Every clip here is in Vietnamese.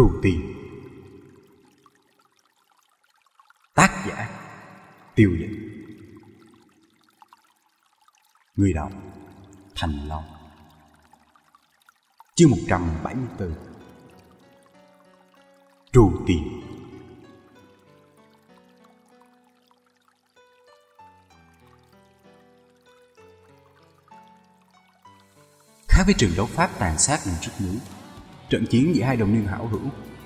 Trù Tiền. Tác giả, Tiêu dịch Người đọc, Thành Long. Chương 174 Trù Tiền. Khác với trường đấu pháp tàn sát mình trước núi Trận chiến giữa hai đồng niên hảo hữu,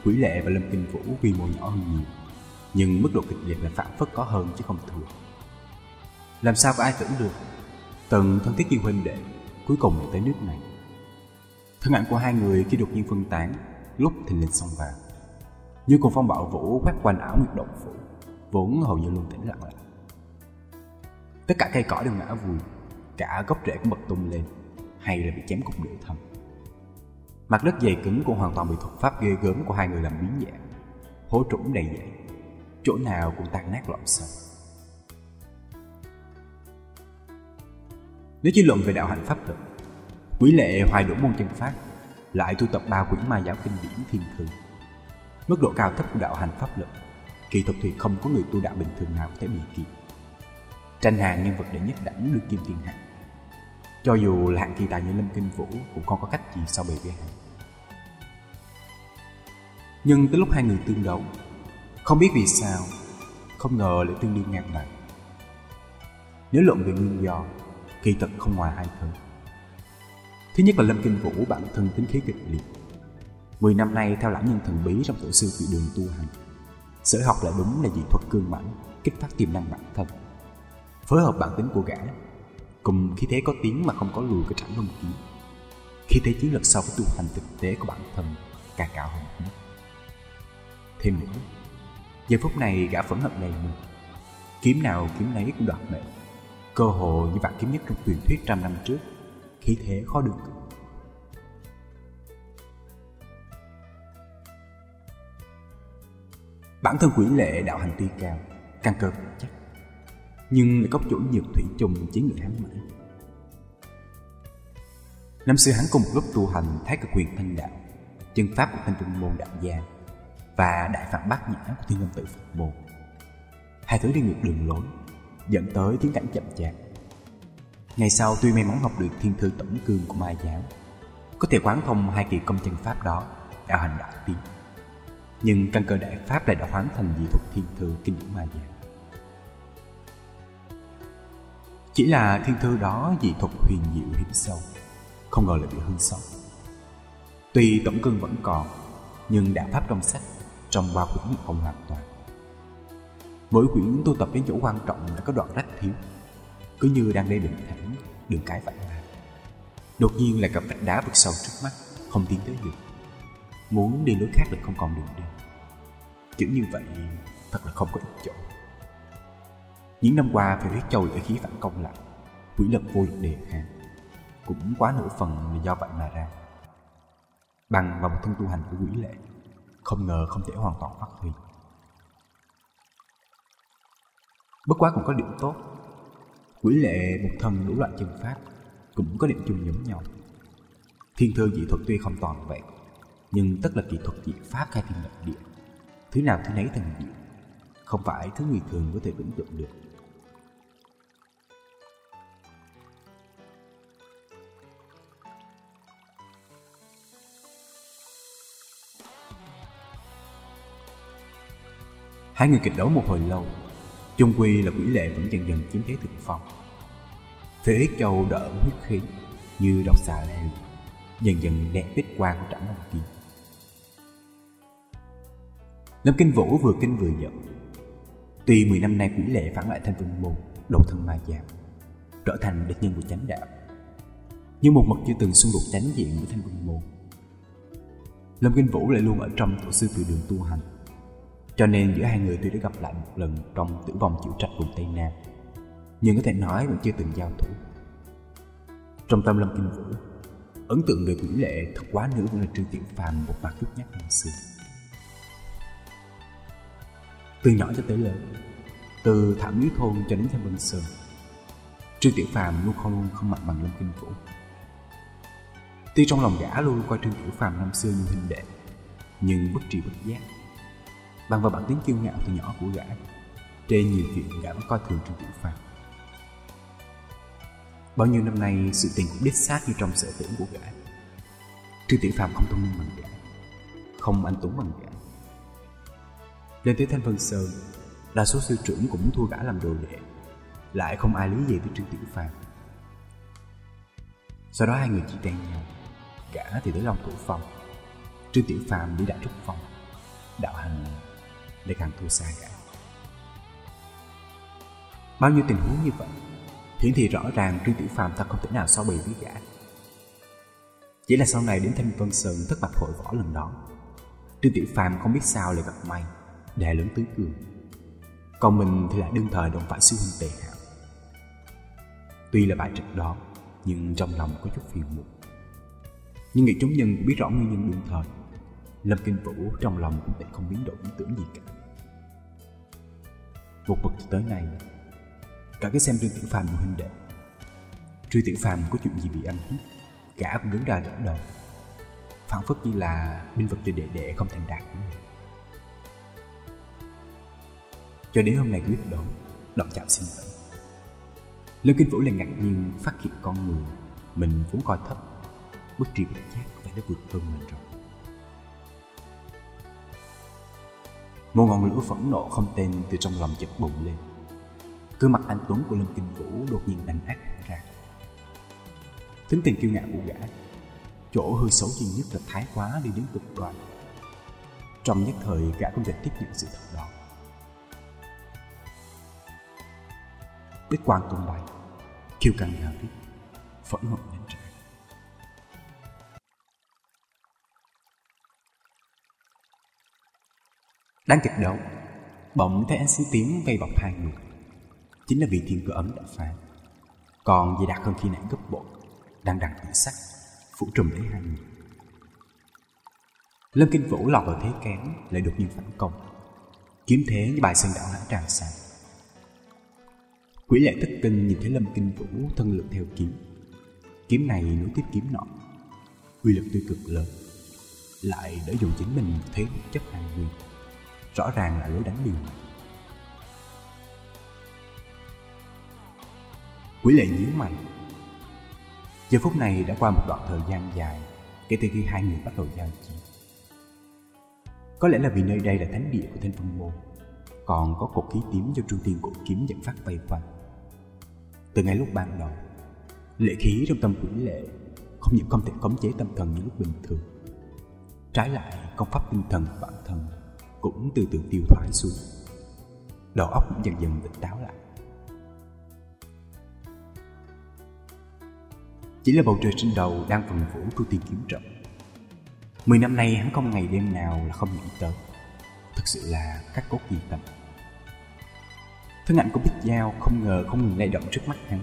Quỷ Lệ và Lâm Kinh Vũ quy mô nhỏ hơn nhiều, nhưng mức độ kịch liệt là phản phất có hơn chứ không thua. Làm sao có ai tưởng được, từng thân thiết như huynh đệ, cuối cùng lại tới nước này. Thân ảnh của hai người khi đột nhiên phân tán, lúc thì lên sông vàng Như cùng phong bạo vũ quét quanh ảo nguyệt động phủ, vốn hầu như luôn tĩnh lặng lại. Tất cả cây cỏ đều ngã vùi, cả gốc rễ cũng bật tung lên, hay là bị chém cục lửa thầm. Mặt đất dày cứng cũng hoàn toàn bị thuật pháp ghê gớm của hai người làm biến dạng. Hố trũng đầy dậy, chỗ nào cũng tan nát lộn xộn. Nếu chỉ luận về đạo hạnh pháp lực, quý lệ hoài đủ môn chân pháp lại tu tập ba quyển ma giáo kinh điển thiên thư. Mức độ cao thấp của đạo hành pháp lực, kỳ thuật thì không có người tu đạo bình thường nào có thể bị kịp. Tranh hàng nhân vật đệ nhất đẳng đương kim thiên hạ cho dù là hạng kỳ tài như Lâm Kinh Vũ cũng không có cách gì so bì với hắn. Nhưng tới lúc hai người tương đấu, không biết vì sao, không ngờ lại tương đương ngang bằng. Nếu luận về nguyên do, kỳ thật không ngoài hai thứ. Thứ nhất là Lâm Kinh Vũ bản thân tính khí kịch liệt. Mười năm nay theo lãnh nhân thần bí trong tổ sư vị đường tu hành, sở học lại đúng là dị thuật cương mãnh, kích phát tiềm năng bản thân. Phối hợp bản tính của gã cùng khí thế có tiếng mà không có lùi cái trảnh lông kiếm khí thế chiến lược so với tu hành thực tế của bản thân, càng cao hơn nhất thêm nữa, giờ phút này gã phẫn hận đầy mình. Kiếm nào kiếm nấy cũng đoạt mệnh. Cơ hội như vạn kiếm nhất trong truyền thuyết trăm năm trước khí thế khó được. Bản thân quỷ lệ đạo hành tuy cao căn cơ chắc nhưng lại có chủ nhược thủy chung chỉ người hắn mãi. Năm xưa hắn cùng một lúc tu hành thái cực quyền thanh đạo, chân pháp của thanh trung môn đạo gia và đại phản bát nhã của thiên lâm tự Phật môn. Hai thứ đi ngược đường lối, dẫn tới tiến cảnh chậm chạp. Ngày sau tuy may mắn học được thiên thư tổng cương của ma giáo, có thể quán thông hai kỳ công chân pháp đó, đạo hành đại tiên, Nhưng căn cơ đại pháp lại đã hoàn thành dị thuật thiên thư kinh điển ma giáo. Chỉ là thiên thư đó dị thuật huyền diệu hiểm sâu, Không ngờ lại bị hư sâu. Tuy tổng cương vẫn còn, Nhưng đạo pháp trong sách, Trong ba quyển không hoàn toàn. Mỗi quyển tu tập đến chỗ quan trọng đã có đoạn rách thiếu. Cứ như đang đi đường thẳng, Đường cái vạn ra Đột nhiên lại gặp vách đá vực sâu trước mắt, Không tiến tới được. Muốn đi lối khác lại không còn đường đi. Kiểu như vậy, thật là không có ích chỗ những năm qua phải huyết châu lợi khí phản công lại Quỷ lực vô lực đề kháng. Cũng quá nửa phần là do vậy mà ra. Bằng vào một thân tu hành của quỷ lệ, Không ngờ không thể hoàn toàn phát huy. Bất quá cũng có điểm tốt. Quỷ lệ một thân đủ loại chân pháp, Cũng có điểm chung giống nhau. Thiên thư dị thuật tuy không toàn vẹn, Nhưng tất là kỹ thuật dị pháp hay thiên lập địa. Thứ nào thứ nấy thần diệu, Không phải thứ người thường có thể tưởng tượng được. Hai người kịch đấu một hồi lâu. Chung quy là quỷ lệ vẫn dần dần chiếm thế thượng phong. Phía huyết châu đỡ huyết khí, Như đọc xà leo Dần dần đẹp bích quang của trảm long kiếm Lâm Kinh Vũ vừa kinh vừa giận. Tuy 10 năm nay quỷ lệ phản lại thanh vương môn độ thân ma giam Trở thành địch nhân của chánh đạo, Nhưng một mực chưa từng xung đột tránh diện với thanh vương môn Lâm Kinh Vũ lại luôn ở trong tổ sư từ đường tu hành cho nên giữa hai người tuy đã gặp lại một lần trong tử vong chịu trách vùng Tây Nam. Nhưng có thể nói vẫn chưa từng giao thủ. Trong tâm lâm kinh vũ, Ấn tượng về quỷ lệ thật quá nữa vẫn là Trương Tiểu Phàm một mặt lúc nhắc năm xưa Từ nhỏ cho tới lớn, Từ Thảm Miếu Thôn cho đến Thanh Vân Sơn, Trương Tiểu Phàm luôn không không mạnh bằng Lâm Kinh Vũ. Tuy trong lòng gã luôn coi Trương Tiểu Phàm năm xưa như huynh đệ, Nhưng bất tri bất giác Bằng vào bản tính kiêu ngạo từ nhỏ của gã. Trên nhiều chuyện gã vẫn coi thường Trương Tiểu Phàm. Bao nhiêu năm nay, sự tình cũng đích xác như trong sở tưởng của gã. Trương Tiểu Phàm không thông minh bằng gã, Không anh tuấn bằng gã, Lên tới Thanh Vân Sơn, Đa số sư trưởng cũng thua gã làm đồ đệ Lại không ai lý gì với Trương Tiểu Phàm. Sau đó hai người chỉ tay nhau, Gã thì tới Long Thủ Phong. Trương Tiểu Phàm đi Đại Trúc phòng Đạo hành để càng thua xa cả. Bao nhiêu tình huống như vậy, Hiển thị rõ ràng Trương Tiểu Phàm ta không thể nào so bì với gã Chỉ là sau này đến Thanh Vân Sơn thất bạch hội võ lần đó, Trương Tiểu Phàm không biết sao lại gặp may, Đè lớn tứ cường Còn mình thì lại đương thời đồng phải sư huynh tệ. hạo Tuy là bại trận đó, Nhưng trong lòng có chút phiền muộn Nhưng người chúng nhân cũng biết rõ nguyên nhân đương thời Lâm Kinh Vũ trong lòng cũng tệ không biến đổi, ý tưởng gì cả. Một bậc tới nay, Cả cái xem Trương Tiểu Phàm một huynh đệ. Trương Tiểu Phàm có chuyện gì bị ăn hiếp Cả cũng đứng ra đỡ đầu phản phất như là binh vật từ đệ đệ không thành đạt của mình cho đến hôm nay quyết đấu động chạm sinh tử Lâm Kinh Vũ lại ngạc nhiên phát hiện con người mình vốn coi thấp, bất tri bất giác phải đã vượt hơn mình rồi. Một ngọn lửa phẫn nộ không tên từ trong lòng chợt bùng lên. Gương mặt anh Tuấn của Lâm Kinh Vũ đột nhiên đành ác ra. Tính tình kiêu ngạo của gã, Chỗ hư xấu duy nhất là thái quá đi đến cực đoan. Trong nhất thời, gã không thể tiếp nhận sự thật đó. Bích quan tung bay kiêu càng gào rít Phẫn nộ Đang kịch đấu Bỗng thấy ánh sáng tím vây bọc hai người chính là vì thiên cơ ấm đã phá. Còn dây đặc hơn khi nãy gấp bộ đang đằng tự sắc, phủ trùm lấy hai người. Lâm Kinh Vũ lọt vào thế kén, lại đột nhiên phản công. Kiếm thế như bài sơn đảo hãn tràn sang. Quỷ lệ thất kinh nhìn thấy Lâm Kinh Vũ thân lực theo kiếm. Kiếm này nối tiếp kiếm nọ, uy lực tuy cực lớn, lại đã dùng chính mình thế chấp hàng nguyên. Rõ ràng là lối đánh liều mạng. Quỷ lệ nhíu mày. Giờ phút này đã qua một đoạn thời gian dài Kể từ khi hai người bắt đầu giao chiến. Có lẽ là vì nơi đây là thánh địa của Thanh Phong Môn, Còn có cột khí tím do Trung Tiên Cổ Kiếm dẫn phát vây quanh Từ ngay lúc ban đầu, Lệ khí trong tâm quỷ lệ Không những không thể khống chế tâm thần như lúc bình thường. Trái lại, công pháp tinh thần của bản thân cũng từ từ tiêu thoái xuống. Đầu óc cũng dần dần tỉnh táo lại. Chỉ là bầu trời trên đầu đang phần vũ thu tiên kiếm trận Mười năm nay hắn không ngày đêm nào là không nghĩ tới. Thật sự là các cốt kỳ tâm. Thân ảnh của Bích Giao không ngờ không ngừng lay động trước mắt hắn,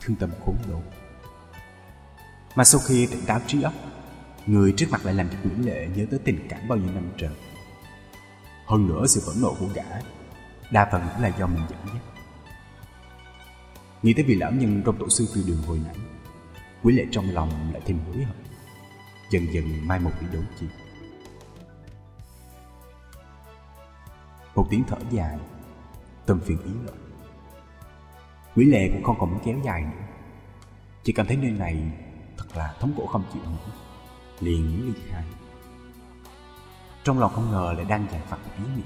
Thương tâm khốn đốn. Mà sau khi tỉnh táo trí óc, Người trước mặt lại làm cho Nguyễn lệ nhớ tới tình cảm bao nhiêu năm trời. Hơn nữa sự phẫn nộ của gã Đa phần cũng là do mình dẫn dắt. Nghĩ tới vị lão nhân trong tổ sư phi đường hồi nãy, Quý lệ trong lòng lại thêm hối hận, Dần dần mai một đi đổ chi. Một tiếng thở dài, Tâm phiền ý loạn. Quý lệ cũng không còn muốn kéo dài nữa. Chỉ cảm thấy nơi này Thật là thống khổ không chịu nổi. Liền muốn ly khai. Trong lòng không ngờ lại đang dàn vặt một ý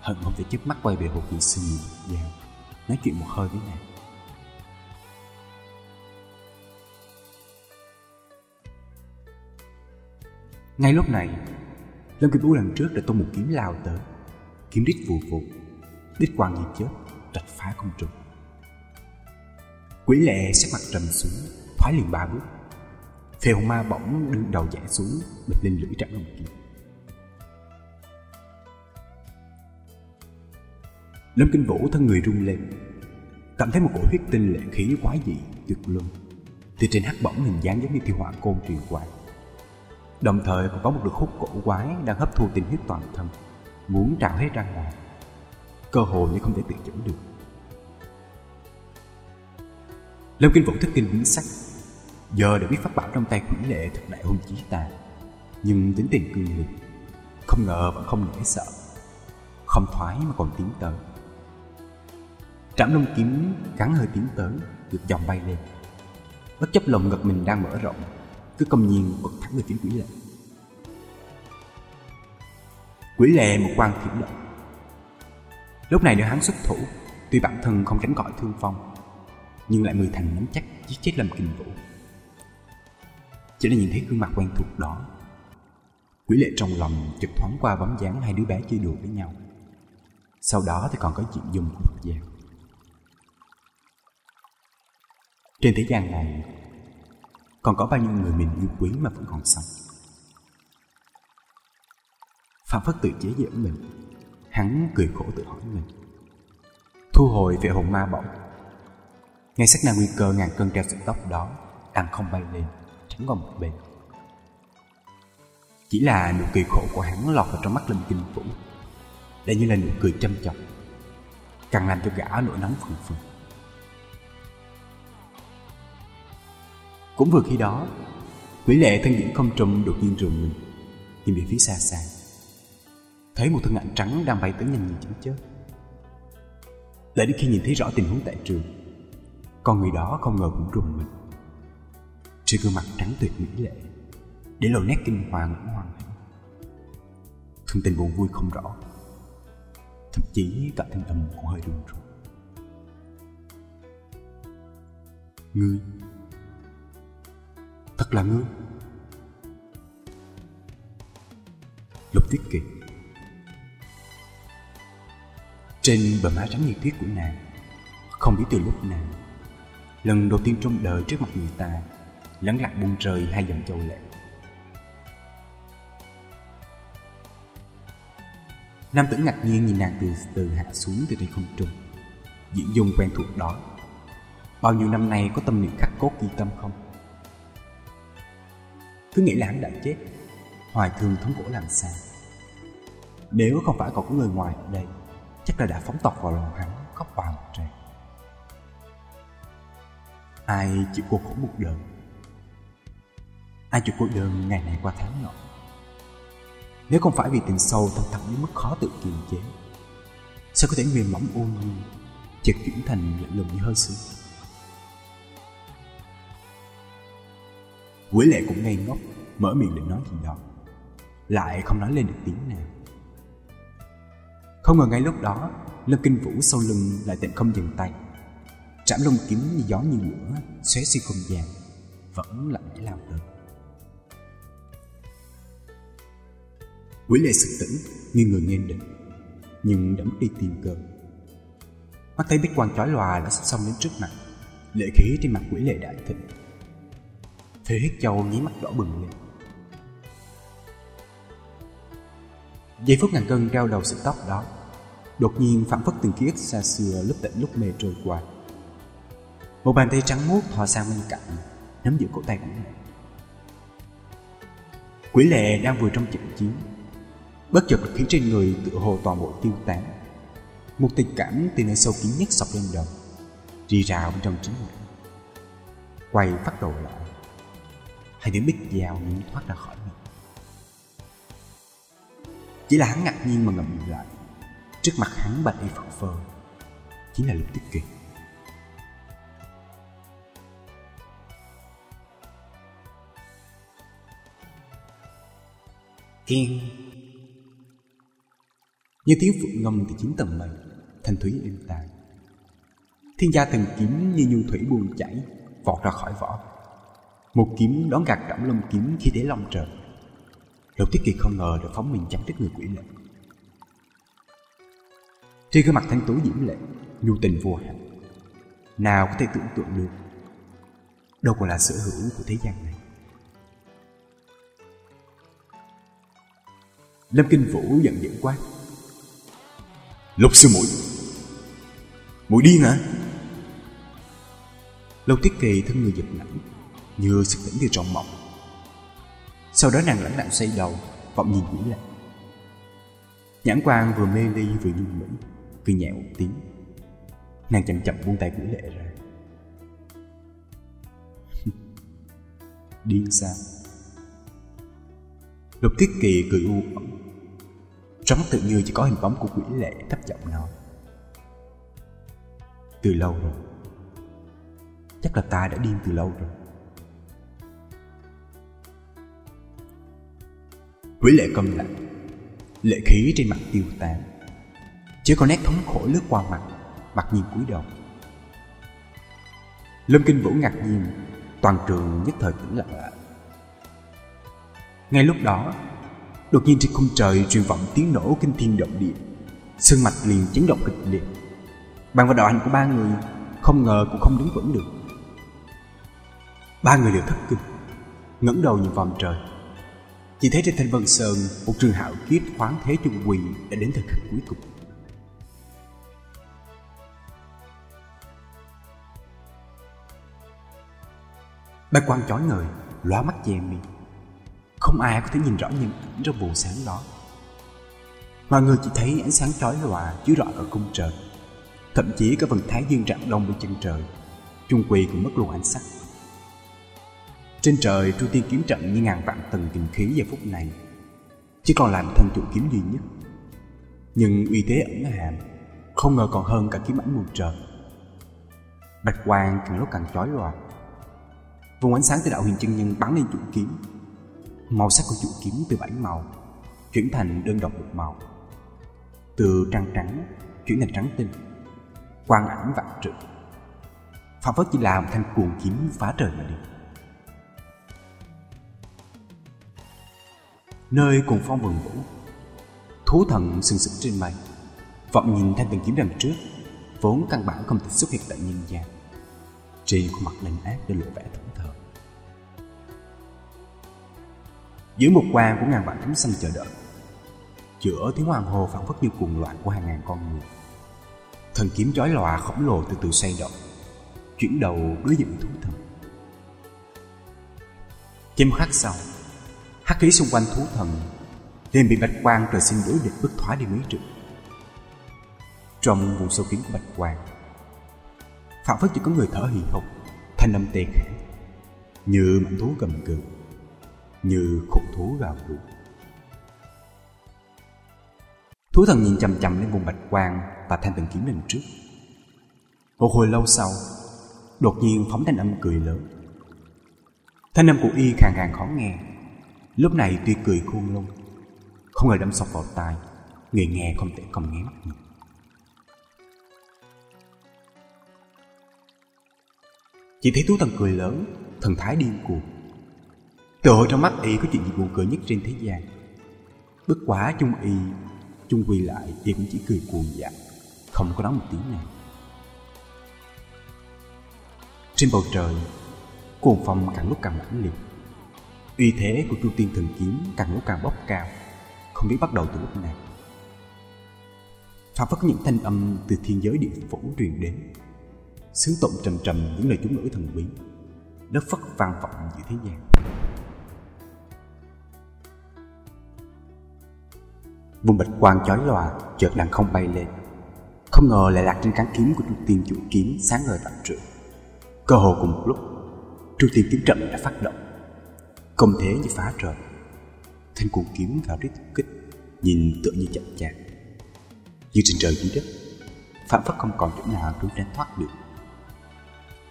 Hận không thể chớp mắt quay về hồ kỳ sư Giao Nói chuyện một hơi với nàng Ngay lúc này, Lâm Kim Vũ lần trước đã tung một kiếm lao tới. Kiếm đít vù vù, đít quang như chết, rạch phá không trùng Quỷ lệ sắc mặt trầm xuống, thoái liền ba bước. phèo ma bỗng đưa đầu giải xuống, bịch lên lưỡi trắng đồng kiếm. Lâm Kinh Vũ thân người rung lên, cảm thấy một cổ huyết tinh lệ khí quái dị tuyệt luân. Từ trên hắc bỏng hình dáng giống như tiêu hỏa côn truyền qua Đồng thời còn có một đợt hút cổ quái đang hấp thu tinh huyết toàn thân, muốn trào hết ra ngoài. Cơ hội như không thể tự chủ được. Lâm Kinh Vũ thức kinh biến sắc. Giờ đã biết pháp bảo trong tay quỷ lệ thật đại hung chí ta nhưng tính tình cương liệt, Không ngờ vẫn không nể sợ Không thoái mà còn tiến tới Trảm lông kiếm gắn hơi tiến tới Được dòng bay lên. Bất chấp lồng ngực mình đang mở rộng, Cứ công nhiên bật thẳng về phía quỷ lệ. Quỷ lệ một quan thiểm động Lúc này nếu hắn xuất thủ, Tuy bản thân không tránh khỏi thương phong Nhưng lại mười thành nắm chắc giết chết Lâm Kinh Vũ. Chỉ là nhìn thấy gương mặt quen thuộc đó, Quỷ lệ trong lòng chụp thoáng qua bóng dáng hai đứa bé chơi đùa với nhau. Sau đó thì còn có chuyện dùng của thuật gian Trên thế gian này, Còn có bao nhiêu người mình yêu quý mà vẫn còn sống? Phạm Phất tự chế giễu mình, Hắn cười khổ tự hỏi mình. Thu hồi về hồn ma bỗng Ngay sát na nguy cơ ngàn cân treo sợi tóc đó Đang không bay lên Tránh vào một bên. Chỉ là nụ cười khổ của hắn lọt vào trong mắt Lâm Kinh Vũ Đây như là nụ cười châm chọc Càng làm cho gã nỗi nóng phừng phừng. Cũng vừa khi đó, Quỷ lệ thân diễn không trùm đột nhiên rùng mình, Nhìn về phía xa xa. Thấy một thân ảnh trắng đang bay tới nhanh như chẳng chớp. Để đến khi nhìn thấy rõ tình huống tại trường, Con người đó không ngờ cũng rùng mình. Trên gương mặt trắng tuyệt mỹ lệ, Để lộ nét kinh hoàng cũng hoàng hạnh Thân tình buồn vui không rõ, Thậm chí cả thanh âm cũng hơi run run Ngươi Thật là ngươi Lục Tuyết Kỳ Trên bờ má trắng nhiệt tuyết của nàng, Không biết từ lúc nào, Lần đầu tiên trong đời trước mặt người ta, Lắng lặng buông rơi hai dòng châu lệ. Nam tử ngạc nhiên nhìn nàng từ từ hạ xuống từ trên không trung, Diễn dung quen thuộc đó. Bao nhiêu năm nay có tâm niệm khắc cốt ghi tâm không? Cứ nghĩ là hắn đã chết. Hoài thương thống cổ làm sao? Nếu không phải còn có người ngoài ở đây, Chắc là đã phóng tọc vào lòng hắn Khóc vào một tràng Ai chịu cô khổ một đời? Ai chịu cô đơn ngày này qua tháng nọ? Nếu không phải vì tình sâu thâm thẳm đến mức khó tự kiềm chế, Sao có thể mềm mỏng ôn nhu, Chợt chuyển thành lạnh lùng như hơi sương Quỷ lệ cũng ngây ngốc, Mở miệng định nói gì đó. Lại không nói lên được tiếng nào. Không ngờ ngay lúc đó, Lâm Kinh Vũ sau lưng lại tịnh không dừng tay. Trảm lông kiếm như gió như lửa, Xóe xuyên không gian, Vẫn lặng lẽ lao tới. Quỷ lệ sự tỉnh Như người nghe định Nhưng đã mất đi tiền cơ. Mắt thấy bích quang chói lòa đã sắp xong đến trước mặt, Lệ khí trên mặt quỷ lệ đại thịnh. Thế hết châu nhí mắt đỏ bừng lên. Giây phút ngàn cân treo đầu sợi tóc đó, Đột nhiên phản phất từng ký ức xa xưa lúc tỉnh lúc mê trôi qua. Một bàn tay trắng muốt thò sang bên cạnh, Nắm giữ cổ tay của mình. Quỷ lệ đang vừa trong trận chiến, Bất chợt khiến khí trên người tự hồ toàn bộ tiêu tán. Một tình cảm từ nơi sâu kín nhất sọc lên đầu, Rì rào bên trong chính mình. Quay phát đầu lại. Hai tiếng bích dao như thoát ra khỏi mình. Chỉ là hắn ngạc nhiên mà ngậm miệng lại. Trước mặt hắn bạch y phật phơ, Chính là lục tích kiệt Kiên. Như tiếng phượng ngâm từ chín tầng mây, Thanh thúy êm tai. Thiên gia thần kiếm như nhu thủy buồn chảy, Vọt ra khỏi vỏ một kiếm đón gạt trẫm lông kiếm khi thế long trời. Lục Thiết Kiệt không ngờ được phóng mình chém đứt người quỷ lệ Trên gương mặt thanh tú diễm lệ Nhu tình vô hạn Nào có thể tưởng tượng được Đâu còn là sở hữu của thế gian này. Lâm Kinh Vũ giận dữ quát Lục sư muội Muội điên hả? Lục Thiết Kỳ thân người giật nảy như sức tỉnh từ trong mộng. Sau đó nàng lãnh đạm xoay đầu vọng nhìn quỷ lệ nhãn quan vừa mê ly vừa dung mỹ cười nhẹ một tiếng. Nàng chậm chậm buông tay quỷ lệ ra. Điên sao? Lục thiết kỳ cười u ẩn Trong mắt tự như chỉ có hình bóng của quỷ lệ thấp giọng nói. Từ lâu rồi. Chắc là ta đã điên từ lâu rồi. Quỷ lệ câm lặng Lệ khí trên mặt tiêu tán. Chỉ có nét thống khổ lướt qua mặt Mặt nhìn cúi đầu. Lâm Kinh Vũ ngạc nhiên, Toàn trường nhất thời tĩnh lặng. Lại Ngay lúc đó, Đột nhiên trên khung trời truyền vọng tiếng nổ kinh thiên động địa. Sương mạch liền chấn động kịch liệt. Bằng vào đạo hành của ba người, Không ngờ cũng không đứng vững được. Ba người đều thất kinh, ngẩng đầu nhìn vòng trời. Chỉ thấy trên thanh vân sơn, Một trường hạo kiếp khoáng thế chung quỳ Đã đến thời khắc cuối cùng. Bạch quang chói ngời, Lóa mắt che miệng Không ai có thể nhìn rõ những ảnh trong buồn sáng đó. Mọi người chỉ thấy ánh sáng chói lòa chiếu rọi ở cung trời. Thậm chí cả vầng thái dương rạng đông bên chân trời. Trung quỳ cũng mất luôn ánh sắc. Trên trời tru tiên kiếm trận như ngàn vạn tầng kinh khí giờ phút này. Chỉ còn làm thân chủ kiếm duy nhất. Nhưng uy thế ẩn hàm, Không ngờ còn hơn cả kiếm ảnh mù trời Bạch quang càng lúc càng chói lòa Vùng ánh sáng từ đạo huyền chân nhân bắn lên trụ kiếm. Màu sắc của trụ kiếm từ bảy màu, Chuyển thành đơn độc một màu. Từ trắng trắng, chuyển thành trắng tinh. Quang ảnh vạn trượng. Phạm phất chỉ là một thanh cuồng kiếm phá trời mà đi. Nơi cùng phong vườn vũ Thú thần sừng sững trên mây. Vọng nhìn thanh từng kiếm đằng trước, Vốn căn bản không thể xuất hiện tại nhân gian. Trì khuôn mặt lạnh ác để lộ vẻ thẫn thờ. Dưới một quang của ngàn vạn thấm xanh chờ đợi, Giữa tiếng hoàng hồ phản phất như cuồng loạn của hàng ngàn con người. Thần kiếm chói lòa khổng lồ từ từ xoay động, Chuyển đầu đối diện thú thần. Chêm khắc sau Hắc khí xung quanh thú thần liền bị bạch quang rồi xin đối địch bức thoái đi mấy trượng Trong vùng sâu kín của bạch quang Phản phất chỉ có người thở hì hục Thanh âm tê khẽ Như mảnh thú cầm cự Như khủng thú gào gừ Thú thần nhìn chằm chằm lên vùng bạch quang và thanh từng kiếm lên trước. Một hồi lâu sau, đột nhiên phóng thanh âm cười lớn. Thanh âm của y khàn khàn khó nghe. Lúc này tuy cười khôn lung, không ngờ đâm sọc vào tai, người nghe không thể cầm nghe mắt nhìn. Chỉ thấy Tú thần cười lớn, thần thái điên cuồng. Tự hội trong mắt y có chuyện gì buồn cười nhất trên thế gian. Bất quá chung y chung quỳ lại y cũng chỉ cười cuồng dại không có nói một tiếng nào trên bầu trời cuồng phong càng lúc càng mãnh liệt uy thế của chu tiên thần kiếm càng lúc càng bốc cao. Không biết bắt đầu từ lúc nào. Phản phất những thanh âm từ thiên giới địa phủ truyền đến. Sướng tụng trầm trầm những lời chúng ngữ thần bí. Đất phất vang vọng giữa thế gian. Vùng bạch quang chói lòa chợt đằng không bay lên. Không ngờ lại lạc trên cán kiếm của trung Tiên chủ kiếm sáng ngời vạn trượng. Cơ hồ cùng một lúc trung Tiên kiếm trận đã phát động. Công thế như phá trời. Thanh cuồng kiếm vào rít kích, Nhìn tựa như chậm chạp. Như trên trời dưới đất Phạm phất không còn chỗ nào trốn tránh thoát được.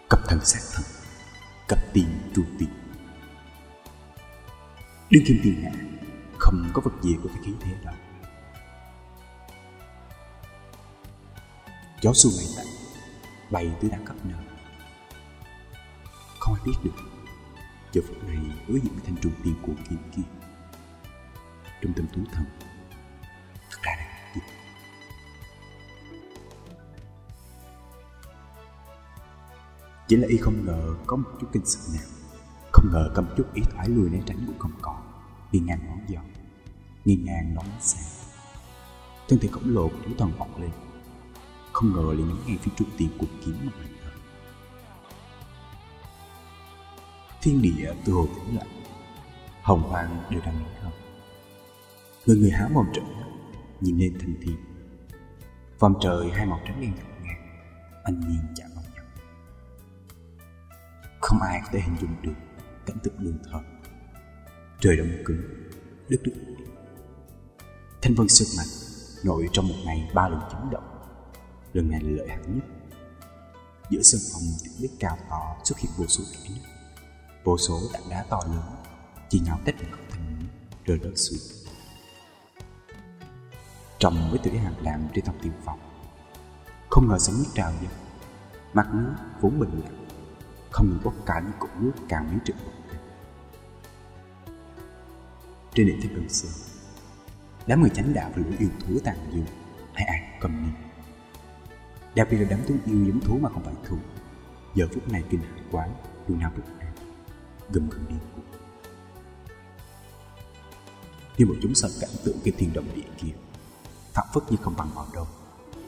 Cập thần sát thần Cập tiền tru tiền. Đương kim tiền hạ, Không có vật gì có thể khí thế đó. Gió xuân này tạnh Bay tứ đã khắp nơi Không ai biết được. Giờ phút này đối diện với thanh trùng tiên của kiếm kia Trong tâm tú thần Thật ra là gì Chỉ là y không ngờ có một chút kinh sợ nào. Không ngờ cầm chút ý thoải lùi né tránh cũng không còn. Đi ngang ngón giọt Nghiêng ngang nón xa Thân thể khổng lồ của thú thần vọt lên. Không ngờ lại nhắm ngay phía trung tiền của kiếm mà mình thiên địa từ hồ tĩnh lặng hồng hoang đều đang nổi không. Người người há mồm trợn nhìn lên thành thiên. Vòng trời hai màu trắng đen ngập ngang anh nhiên chạm vào nhau không ai có thể hình dung được cảnh tượng đường thờ trời đông cứng, đất đứt Thanh vân sức mạnh nội trong một ngày ba lần chấn động, lần này lợi hại nhất. Giữa sân phòng những biết cao to xuất hiện vô số kẽ nước vô số tảng đá to lớn chỉ nhau tách một thành rơi rớt xuống. Trong với tuổi hàng làm trên thông tiêu phòng, không ngờ sóng nước trào dâng, mặt nước vốn bình lặng, không ngừng bốc cảnh cục nước càng miếng trực bực trên địa thiên gần xưa, đám người chánh đạo và lũ yêu thú tàn dương ai ai cầm niệm đặc biệt là đám thú yêu giống thú mà không phải thú giờ phút này kinh hãi quá, luôn nào bất gầm gầm điên cuồng khi bọn chúng sợ cảnh tượng cái thiên động địa kia phạm phất như không bằng vào đâu,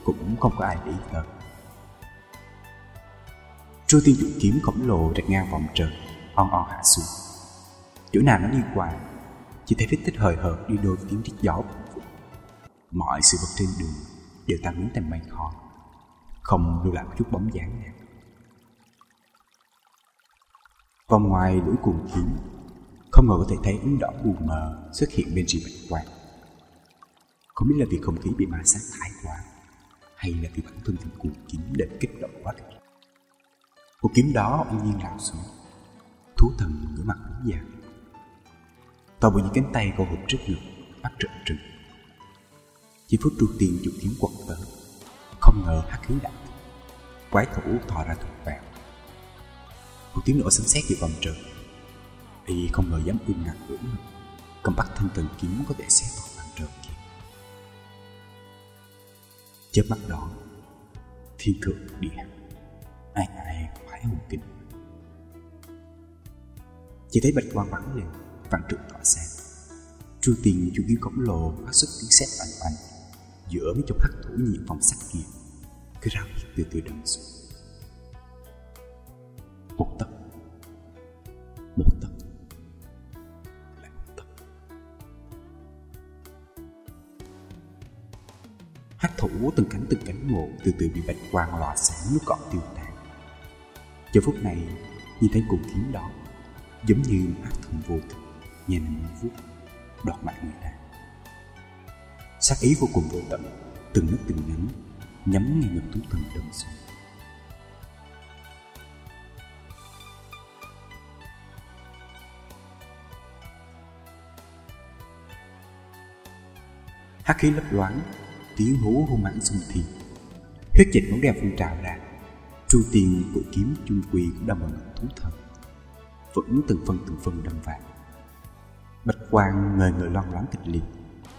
cũng không có ai để ý tới. Trôi tiên chủ kiếm khổng lồ rạch ngang vòng trời, on on hạ xuống. Chỗ nào nó đi qua, chỉ thấy vết tích hời hợt đi đôi với tiếng rít gió mọi sự vật trên đường đều tan biến thành mây khói, không lưu lại một chút bóng dáng nào. Vòng ngoài lưỡi cuồng kiếm không ngờ có thể thấy ánh đỏ mù mờ xuất hiện bên rìa bạch quang. Không biết là vì không khí bị ma sát thái quá, hay là vì bản thân thiên cuồng kiếm đã kích động quá kịch Cuộc kiếm đó ông nhiên lao xuống, Thú thần ngửa mặt đứng dạng Toàn bộ những cánh tay cô hụt trước ngực Bắt trợn trừng. Chỉ phút tru tiên chủ kiếm quật tới, Không ngờ hắc khí đại Quái thủ thò ra thuộc vào một tiếng nổ sấm sét về vòng trời. Y không ngờ dám im ngặt nữa Cầm bắt thanh thần kiếm có thể xé vào vòng trời kia Chớp mắt đó, Thiên thượng địa ai ai phải hùng kinh. Chỉ thấy bạch quang bắn lên, vạn trượng tỏa sáng. Tru tiền chu kiếm khổng lồ, phát xuất tiếng sét oanh oanh, giữa mấy chục hắc thủ nhiệm phòng sắt kia. Cứ rao từ từ đâm xuống. Từng cánh từng cánh một từ từ bị bạch quang lòa sáng lúc gọn tiêu tan Giờ phút này nhìn thấy cuộc kiếm đó Giống như ác thần vô thực Nhanh muốn vuốt Đoạt mạng người ta. Sát ý vô cùng vô tận Từng nấc từng nắng, Nhắm ngay ngực thú thần đâm xuống hắc khí lấp loáng tiếng hú hung mãnh xung thiên. Huyết dịch bóng đen phun trào ra. Tru tiền của kiếm, chung quy cũng đâm vào ngực thú thần Vẫn từng phần từng phần đâm vào. Bạch quang ngời ngời loan loáng kịch liệt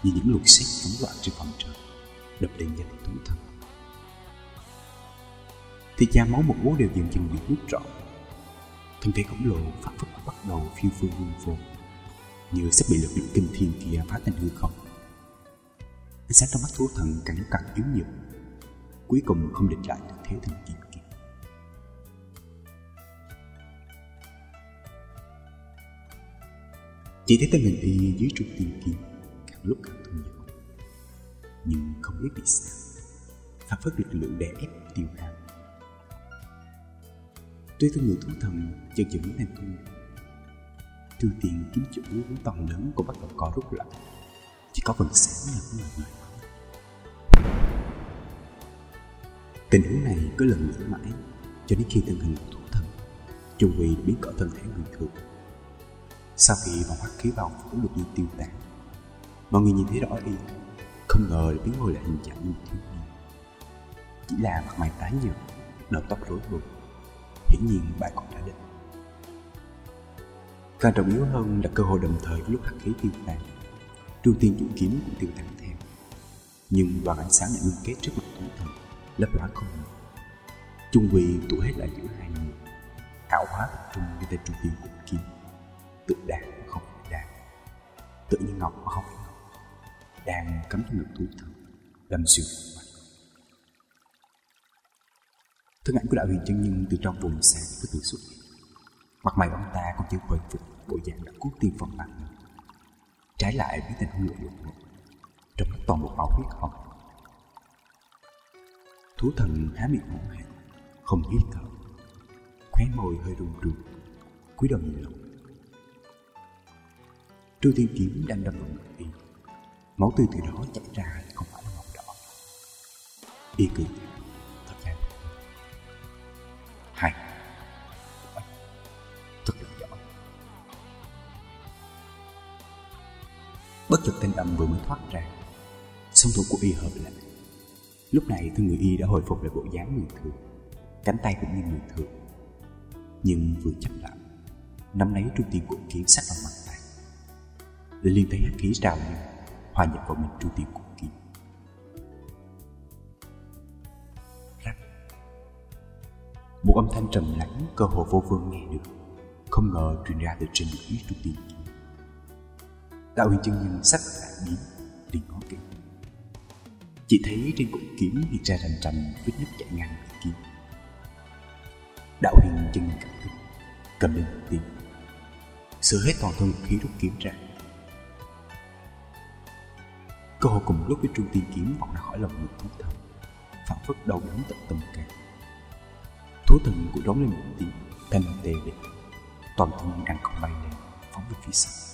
Như những luồng xét phóng loạn trên phòng trời, Đập lên danh thú thần Thì cha máu một bố đều dần dần bị hút trọn. Thân thể khổng lồ phát phất bắt đầu phiêu phương vương vô. Như sắp bị lực lượng kinh thiên kia phá thành hư không cái sáng trong mắt thú thần càng lúc càng yếu nhược Cuối cùng không địch lại được thế thần kim Chỉ thấy tên hình y dưới trục tiên kim Càng lúc càng thu nhỏ, Nhưng không biết vì sao Phản phất lực lượng đè ép tiêu hao. Tuy thân người thú thần chợt dẫn đang thu Tiêu tiền kiếm chủ vốn to lớn cũng bắt đầu co rút lại Chỉ có phần sáng là của người Tình huống này cứ lần nữa mãi, Cho đến khi tình hình của thú thần Trung Huy biến cỡ thân thể người thường. Sau khi vòng hắc khí bao phủ được như tiêu tan Mọi người nhìn thấy rõ y, Không ngờ biến ngồi lại hình dạng như thiếu niên. Chỉ là mặt mày tái nhợt, Đầu tóc rối bù Hiển nhiên bà còn đã định Càng trọng yếu hơn là cơ hội đồng thời với lúc hắc khí tiêu tan trung tiên chủ kiếm cũng tiêu tan theo. Nhưng đoàn ánh sáng lại ngưng kết trước mặt thủ thần Lấp loáng không ngừng chung quy tụ hết lại giữa hai người. Ảo hóa tập trung như tên trung tiên của kim. Tự đàn mà không phải đàn. Tự như ngọc mà không phải ngọc. Đang cắm trong ngực thú thần đâm xuyên mặt thân ảnh của đạo huyền chân nhân từ trong vùng sáng với từ xuất hiện. Mặt mày ông ta còn chưa khôi phục, bộ dạng đã cuốc tiên phong bằng trái lại biết tên hung lệ lộn trong mắt toàn bộ máu huyết hồng thú thần há miệng hỗn hển không hít thở. Khóe môi hơi run run, cúi đầu nhìn lòng Trư tiên Kiếm đang đâm vào ngực y. Máu tươi từ đó chảy ra, không phải là màu đỏ. Y cười, thật ra Hai. Thật là giỏi. Bất chợt tên âm vừa mới thoát ra, Song thủ của Y hợp lại. Lúc này thương người Y đã hồi phục lại bộ dáng người thường, Cánh tay cũng như người thường, Nhưng vừa chậm lại. Nắm lấy trung tiên của kiếm sắc vào mặt tay Lê Liên thấy hắc khí trào lên, Hòa nhập vào mình trung tiên của kiếm Rắc. Một âm thanh trầm lắng cơ hồ vô vương nghe được, Không ngờ truyền ra từ trên được huyết trung tiên kiếm Đạo huyền chân nhân sắc lại biến, liền ngó kỹ chỉ thấy trên cụm kiếm hiện ra rành rành vết nứt chạy ngang bị kiếm Đạo huyền chân cảm thức Cầm lên một tiếng Sửa hết toàn thân khí rút kiếm ra. Cơ hội cùng lúc với trung tiên kiếm vọng ra khỏi lòng ngực thú thần, phản phất đau đớn tận tâm can. Thú thần cũng đóng lên một tiếng, thanh tê liệt. Toàn thân đang không bay lên, phóng về phía sau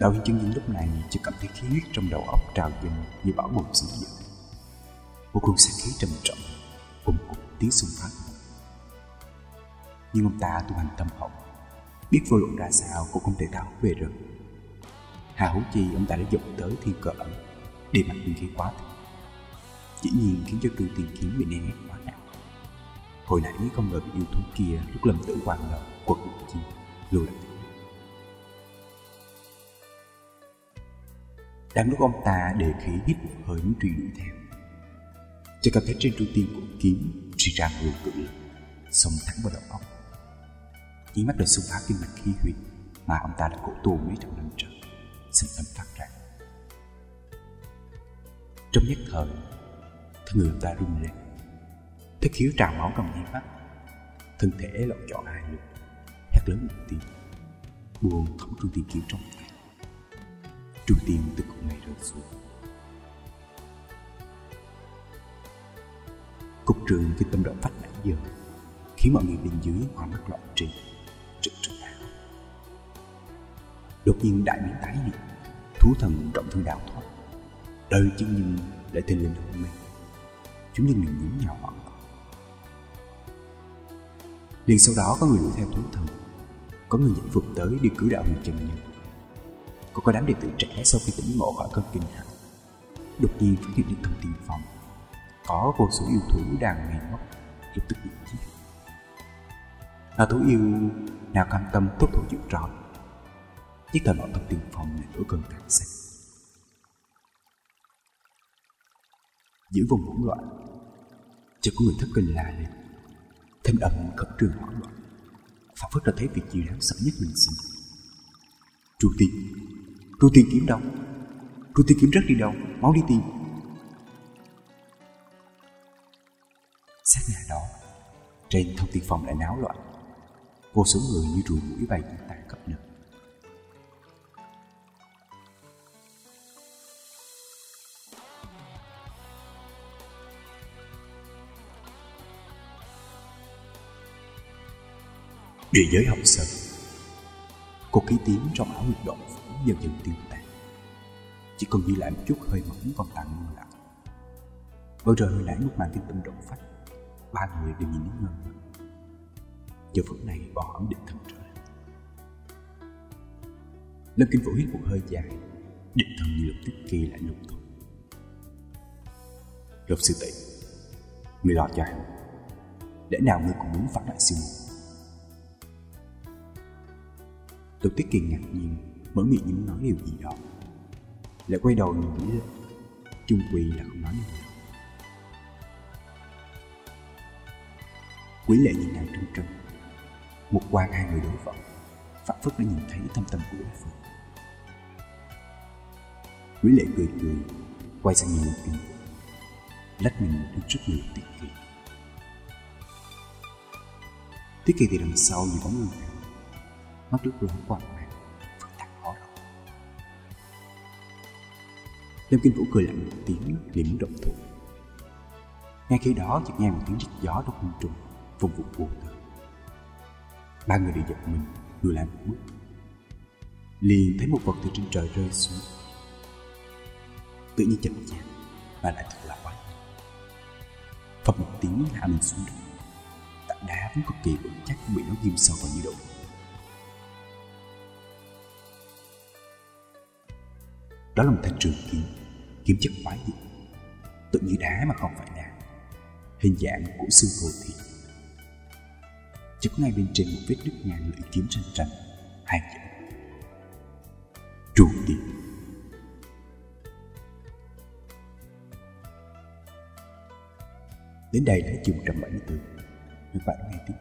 đạo viên chân nhân lúc này, chỉ cảm thấy khí huyết trong đầu óc trào dâng như bão bùng dữ dội. Một cuồng sát khí trầm trọng, cùng ục tiếng xung phát. Nhưng ông ta tu hành tâm hậu, biết vô luận ra sao cũng không thể tháo về được. Hà hữu chi, ông ta đã dụng tới thiên cờ ẩn, để mặt tiên khí quá thật dĩ nhiên khiến cho cư tiền kiếm bị nén quá nặng. Hồi nãy không ngờ bị yêu thú kia lúc lầm tử hoàng lợi quật chi lùi lại. Đang lúc ông ta để khí hít một hơi muốn truy đuổi theo. Chỉ cảm thấy trên trung tim của kiếm truy ra một cự lực, xông thẳng vào đầu óc chỉ mắt được xung phá kinh mạch khí huyết mà ông ta đã cổ tù mấy trăm năm trời sinh âm phát ra. Trong nhất thời, thân người ông ta rung lên. Thức khiếu trào máu trong nháy mắt. Thân thể lộn chọn hai lượt, hét lớn một tiếng, buông thấm trung tim kiếm trong tay trung từ cục ngày rơi xuống. Cục trường khi tâm động phát nãy giờ, khiến mọi người bên dưới hoa mắt loạn trì trực trực ảo. Đột nhiên đại biến tái liệt thú thần trọng thương đào thoát. Đời chân nhân lại tên lên hôn mê chúng nhân liền nhúng nhào hoảng liền sau đó có người đuổi theo thú thần, có người nhận phục tới đi cứu đạo huyền trần nhân có có đám đệ tử trẻ sau khi tỉnh ngộ khỏi cơn kinh hãi. Đột nhiên phát hiện những thông tin phòng có vô số yêu thú đang ngây ngốc, lập tức bị giết. Nào thú yêu nào cam tâm tốt thủ chịu tròn chiếc thời bọn thông tiền phòng này nổi cơn cảnh sát. Giữa vùng hỗn loạn, chợt có người thất kinh la lên. Thêm âm khẩn trương hoảng loạn. Phật phất đã thấy việc gì đáng sợ nhất mình sinh tru tiên Tôi tìm kiếm đâu Tôi tìm kiếm rất đi đâu, máu đi tìm. Sát nhà đó, trên thông tin phòng lại náo loạn. Vô số người như rùi mũi bay Những tàn cấp nực địa giới học sân Cô ký tím trong áo huyệt động dần dần tiêu tan chỉ còn ghi lại một chút hơi mỏng còn tàn mưa lặng bầu trời hồi nãy lúc màn kinh tâm động phách ba người đều nhìn đến ngân ngơ giờ phút này bọn họ định thần trở lại. Lâm kinh vũ hít một hơi dài định thần như lập tức kỳ lại lục tục. Lục sư tỷ người lo cho hắn lẽ nào ngươi cũng muốn phản lại sư môn Lục Tiết Kỳ ngạc nhiên, mở miệng như muốn nói điều gì đó. Lại quay đầu nhìn Lý Lệ, chung quỳ là không nói gì. Quý lệ nhìn nàng trân trân, một quan hai người đối phận, phạm phất đã nhìn thấy thâm tâm của đối phương. Quý lệ cười cười, quay sang nhìn một Kiền lách mình chút trước người Tiết Kỳ. Tiết Kỳ thì đằng sau như bóng người mắt lúc lóe quằn lâm kinh vũ cười lạnh một tiếng liền muốn động thủ. Ngay khi đó chợt nghe một tiếng rít gió trong không trung vùng vụ buồn ba người đều giật mình, lùi lại một bước. Liền thấy một vật từ trên trời rơi xuống. Tự nhiên chậm chạp và lại thật là quá. phập một tiếng, hạ mình xuống đất. Tảng đá vẫn cực kỳ vững chắc, bị nó ghim sâu vào như độ đó là một thanh trường kiếm kiếm chất quái dị. Tự như đá mà không phải đá. Hình dạng của xương thổ thịt chấm ngay bên trên một vết đứt ngang lưỡi kiếm tranh tranh hai chữ trù tiền đến đây là chương 174 các bạn nghe tiếp.